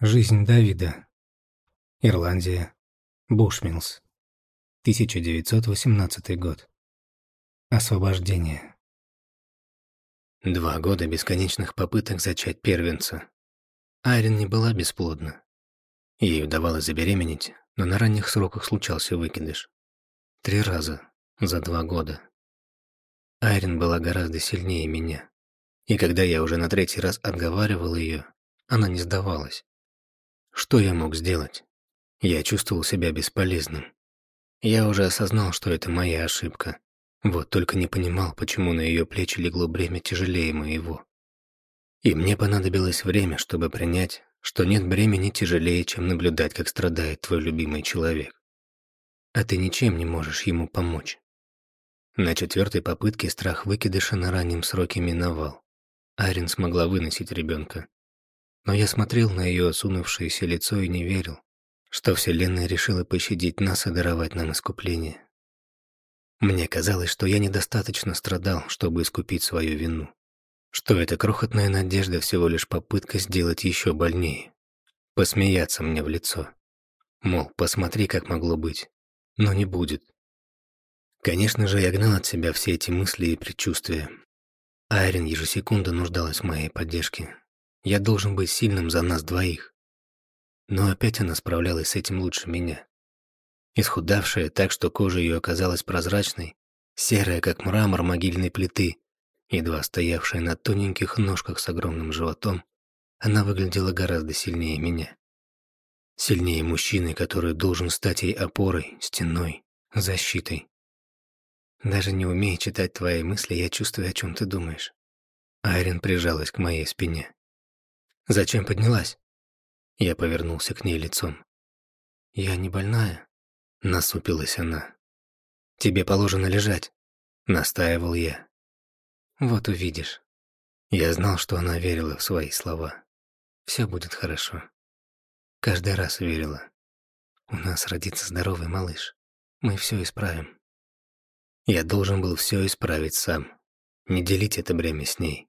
Жизнь Давида. Ирландия. Бушмилс. 1918 год. Освобождение. Два года бесконечных попыток зачать первенца. Айрин не была бесплодна. Ей удавалось забеременеть, но на ранних сроках случался выкидыш. Три раза за два года. Айрин была гораздо сильнее меня. И когда я уже на третий раз отговаривал ее, она не сдавалась. Что я мог сделать? Я чувствовал себя бесполезным. Я уже осознал, что это моя ошибка. Вот только не понимал, почему на ее плечи легло бремя тяжелее моего. И мне понадобилось время, чтобы принять, что нет бремени тяжелее, чем наблюдать, как страдает твой любимый человек. А ты ничем не можешь ему помочь. На четвертой попытке страх выкидыша на раннем сроке миновал. Арин смогла выносить ребенка. Но я смотрел на ее осунувшееся лицо и не верил, что Вселенная решила пощадить нас и даровать нам искупление. Мне казалось, что я недостаточно страдал, чтобы искупить свою вину. Что эта крохотная надежда всего лишь попытка сделать еще больнее. Посмеяться мне в лицо. Мол, посмотри, как могло быть. Но не будет. Конечно же, я гнал от себя все эти мысли и предчувствия. Айрин ежесекунду нуждалась в моей поддержке, я должен быть сильным за нас двоих. Но опять она справлялась с этим лучше меня. Исхудавшая так, что кожа ее оказалась прозрачной, серая, как мрамор могильной плиты, едва стоявшая на тоненьких ножках с огромным животом, она выглядела гораздо сильнее меня. Сильнее мужчины, который должен стать ей опорой, стеной, защитой. Даже не умея читать твои мысли, я чувствую, о чем ты думаешь. Айрин прижалась к моей спине. Зачем поднялась? Я повернулся к ней лицом. Я не больная, насупилась она. Тебе положено лежать, настаивал я. Вот увидишь. Я знал, что она верила в свои слова. Все будет хорошо. Каждый раз верила. У нас родится здоровый малыш. Мы все исправим. Я должен был все исправить сам. Не делить это бремя с ней.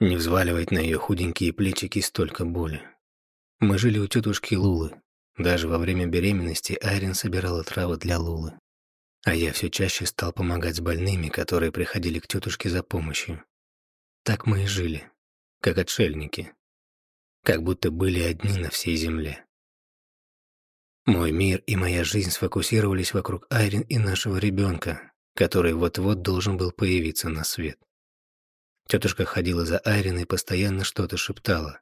Не взваливать на ее худенькие плечики столько боли. Мы жили у тетушки Лулы. Даже во время беременности Айрин собирала травы для Лулы. А я все чаще стал помогать с больными, которые приходили к тетушке за помощью. Так мы и жили, как отшельники. Как будто были одни на всей земле. Мой мир и моя жизнь сфокусировались вокруг Айрин и нашего ребенка, который вот-вот должен был появиться на свет. Тетушка ходила за Айриной и постоянно что-то шептала.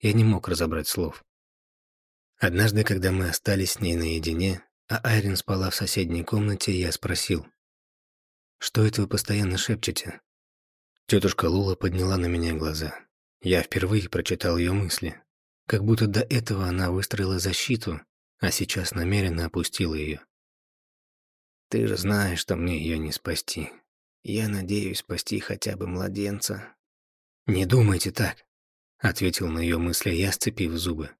Я не мог разобрать слов. Однажды, когда мы остались с ней наедине, а Айрин спала в соседней комнате, я спросил. «Что это вы постоянно шепчете?» Тетушка Лула подняла на меня глаза. Я впервые прочитал ее мысли. Как будто до этого она выстроила защиту, а сейчас намеренно опустила ее. «Ты же знаешь, что мне ее не спасти. Я надеюсь спасти хотя бы младенца. Не думайте так, ответил на ее мысли я, сцепив зубы.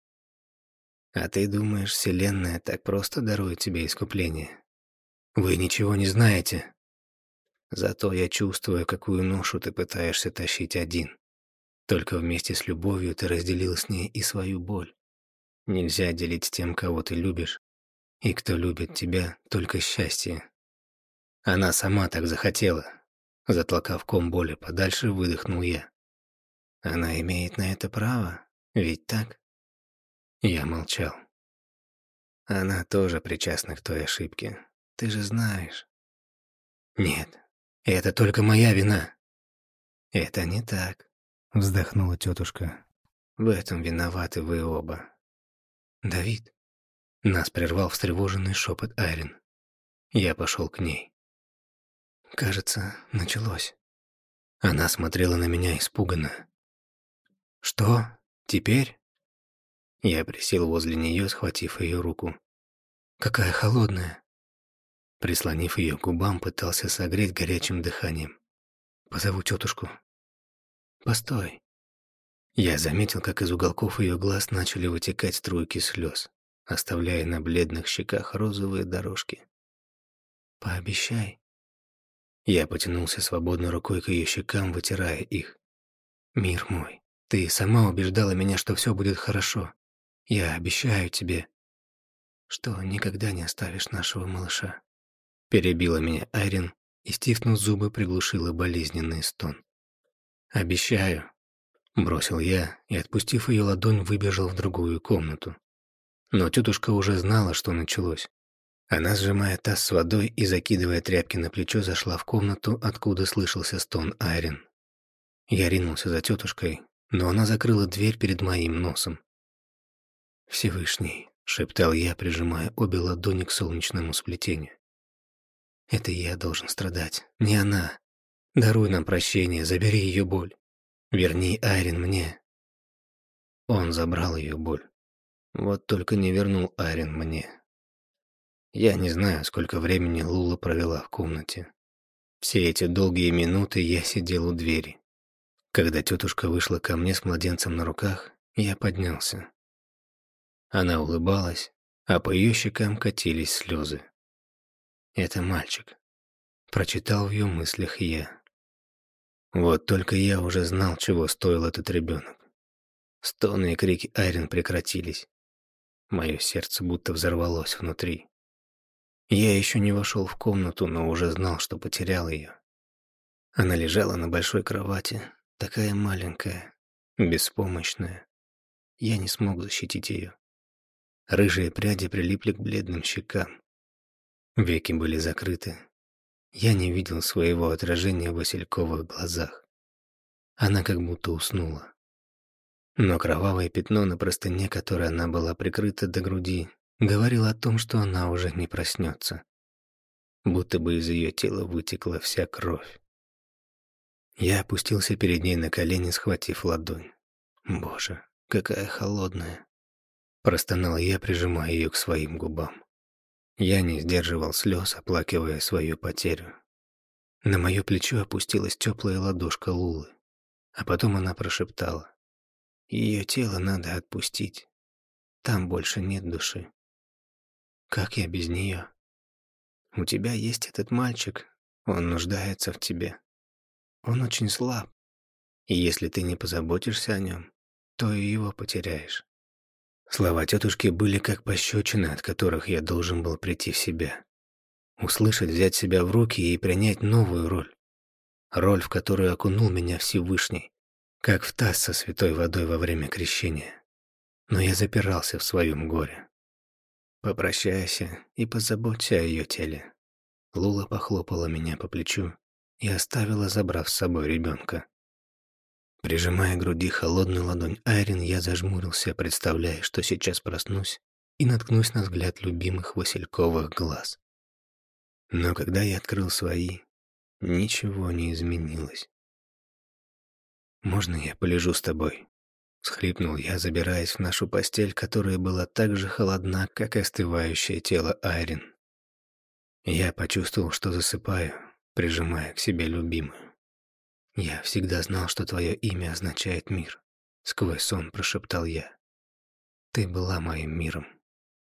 А ты думаешь, Вселенная так просто дарует тебе искупление? Вы ничего не знаете. Зато я чувствую, какую ношу ты пытаешься тащить один. Только вместе с любовью ты разделил с ней и свою боль. Нельзя делить с тем, кого ты любишь, и кто любит тебя, только счастье. Она сама так захотела. Затлакав ком боли подальше, выдохнул я. Она имеет на это право, ведь так? Я молчал. Она тоже причастна к той ошибке. Ты же знаешь. Нет, это только моя вина. Это не так, вздохнула тетушка. В этом виноваты вы оба. Давид. Нас прервал встревоженный шепот Айрин. Я пошел к ней. Кажется, началось. Она смотрела на меня испуганно. «Что? Теперь?» Я присел возле нее, схватив ее руку. «Какая холодная!» Прислонив ее к губам, пытался согреть горячим дыханием. «Позову тетушку». «Постой». Я заметил, как из уголков ее глаз начали вытекать струйки слез, оставляя на бледных щеках розовые дорожки. «Пообещай, я потянулся свободной рукой к ее щекам, вытирая их. «Мир мой, ты сама убеждала меня, что все будет хорошо. Я обещаю тебе, что никогда не оставишь нашего малыша. Перебила меня Айрин и, стиснув зубы, приглушила болезненный стон. «Обещаю», — бросил я и, отпустив ее ладонь, выбежал в другую комнату. Но тетушка уже знала, что началось. Она, сжимая таз с водой и закидывая тряпки на плечо, зашла в комнату, откуда слышался стон Айрин. Я ринулся за тетушкой, но она закрыла дверь перед моим носом. «Всевышний», — шептал я, прижимая обе ладони к солнечному сплетению. «Это я должен страдать, не она. Даруй нам прощение, забери ее боль. Верни Айрин мне». Он забрал ее боль. Вот только не вернул Айрин мне. Я не знаю, сколько времени Лула провела в комнате. Все эти долгие минуты я сидел у двери. Когда тетушка вышла ко мне с младенцем на руках, я поднялся. Она улыбалась, а по ее щекам катились слезы. «Это мальчик», — прочитал в ее мыслях я. Вот только я уже знал, чего стоил этот ребенок. Стоны и крики Айрин прекратились. Мое сердце будто взорвалось внутри. Я еще не вошел в комнату, но уже знал, что потерял ее. Она лежала на большой кровати, Такая маленькая, беспомощная. Я не смог защитить ее. Рыжие пряди прилипли к бледным щекам. Веки были закрыты. Я не видел своего отражения в васильковых глазах. Она как будто уснула. Но кровавое пятно на простыне, которой она была прикрыта до груди, говорило о том, что она уже не проснется. Будто бы из ее тела вытекла вся кровь. Я опустился перед ней на колени, схватив ладонь. Боже, какая холодная. Простонал я, прижимая ее к своим губам. Я не сдерживал слез, оплакивая свою потерю. На мое плечо опустилась теплая ладошка Лулы, а потом она прошептала. Ее тело надо отпустить. Там больше нет души. Как я без нее? У тебя есть этот мальчик, он нуждается в тебе. Он очень слаб, и если ты не позаботишься о нем, то и его потеряешь. Слова тетушки были как пощечины, от которых я должен был прийти в себя. Услышать, взять себя в руки и принять новую роль. Роль, в которую окунул меня Всевышний, как в таз со святой водой во время крещения. Но я запирался в своем горе. Попрощайся и позаботься о ее теле. Лула похлопала меня по плечу и оставила, забрав с собой ребенка. Прижимая к груди холодную ладонь Айрин, я зажмурился, представляя, что сейчас проснусь и наткнусь на взгляд любимых васильковых глаз. Но когда я открыл свои, ничего не изменилось. «Можно я полежу с тобой?» — схлипнул я, забираясь в нашу постель, которая была так же холодна, как остывающее тело Айрин. Я почувствовал, что засыпаю, прижимая к себе любимую. «Я всегда знал, что твое имя означает мир», — сквозь сон прошептал я. «Ты была моим миром».